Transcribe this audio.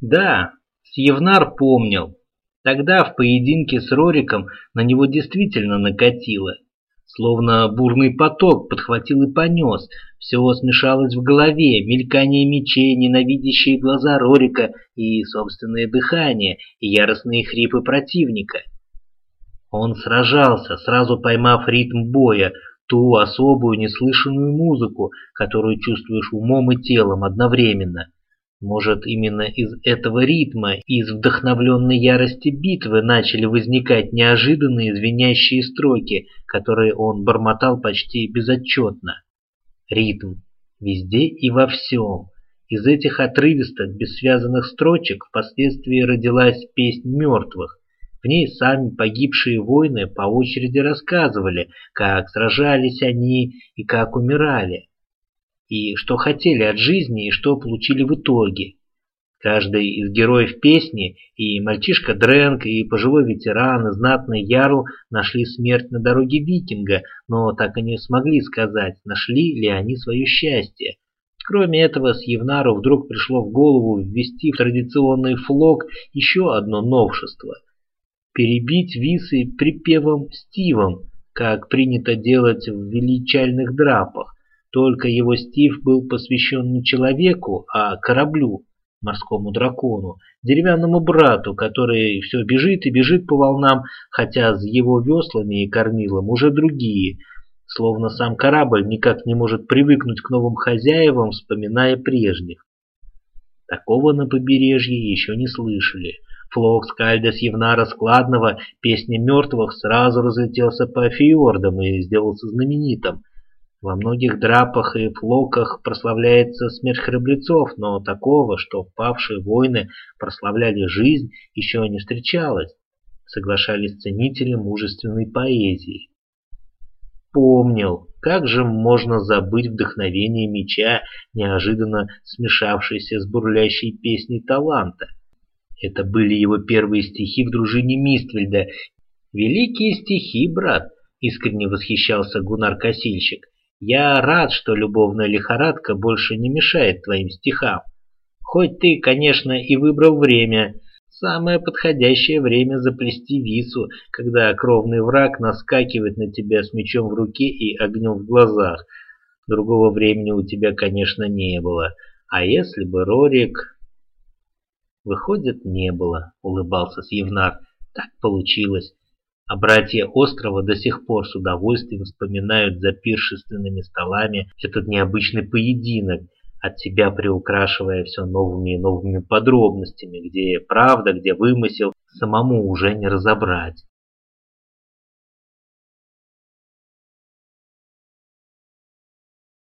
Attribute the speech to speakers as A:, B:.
A: Да, Сьевнар помнил. Тогда в поединке с Рориком на него действительно накатило. Словно бурный поток подхватил и понес. Все смешалось в голове, мелькание мечей, ненавидящие глаза Рорика и собственное дыхание, и яростные хрипы противника. Он сражался, сразу поймав ритм боя, ту особую неслышанную музыку, которую чувствуешь умом и телом одновременно. Может, именно из этого ритма, из вдохновленной ярости битвы начали возникать неожиданные звенящие строки, которые он бормотал почти безотчетно. Ритм. Везде и во всем. Из этих отрывистых, бессвязанных строчек впоследствии родилась «Песнь мертвых». В ней сами погибшие воины по очереди рассказывали, как сражались они и как умирали и что хотели от жизни, и что получили в итоге. Каждый из героев песни, и мальчишка Дрэнк, и пожилой ветеран, и знатный Ярл нашли смерть на дороге викинга, но так и не смогли сказать, нашли ли они свое счастье. Кроме этого, Сьевнару вдруг пришло в голову ввести в традиционный флог еще одно новшество. Перебить висы припевом Стивом, как принято делать в величальных драпах. Только его Стив был посвящен не человеку, а кораблю, морскому дракону, деревянному брату, который все бежит и бежит по волнам, хотя с его веслами и кормилом уже другие, словно сам корабль никак не может привыкнуть к новым хозяевам, вспоминая прежних. Такого на побережье еще не слышали. Флок Скальда Евнара Складного, песня мертвых, сразу разлетелся по фьордам и сделался знаменитым. Во многих драпах и флоках прославляется смерть храбрецов, но такого, что павшие воины прославляли жизнь, еще не встречалось, соглашались ценители мужественной поэзии. Помнил, как же можно забыть вдохновение меча, неожиданно смешавшееся с бурлящей песней таланта. Это были его первые стихи в дружине Миствельда. «Великие стихи, брат!» — искренне восхищался Гунар-косильщик. Я рад, что любовная лихорадка больше не мешает твоим стихам. Хоть ты, конечно, и выбрал время, самое подходящее время заплести вису, когда кровный враг наскакивает на тебя с мечом в руке и огнем в глазах. Другого времени у тебя, конечно, не было. А если бы Рорик... Выходит, не было, улыбался Сьевнар. Так получилось а братья острова до сих пор с удовольствием вспоминают за пиршественными столами этот необычный поединок, от себя приукрашивая все новыми и новыми подробностями, где правда, где вымысел, самому уже не разобрать.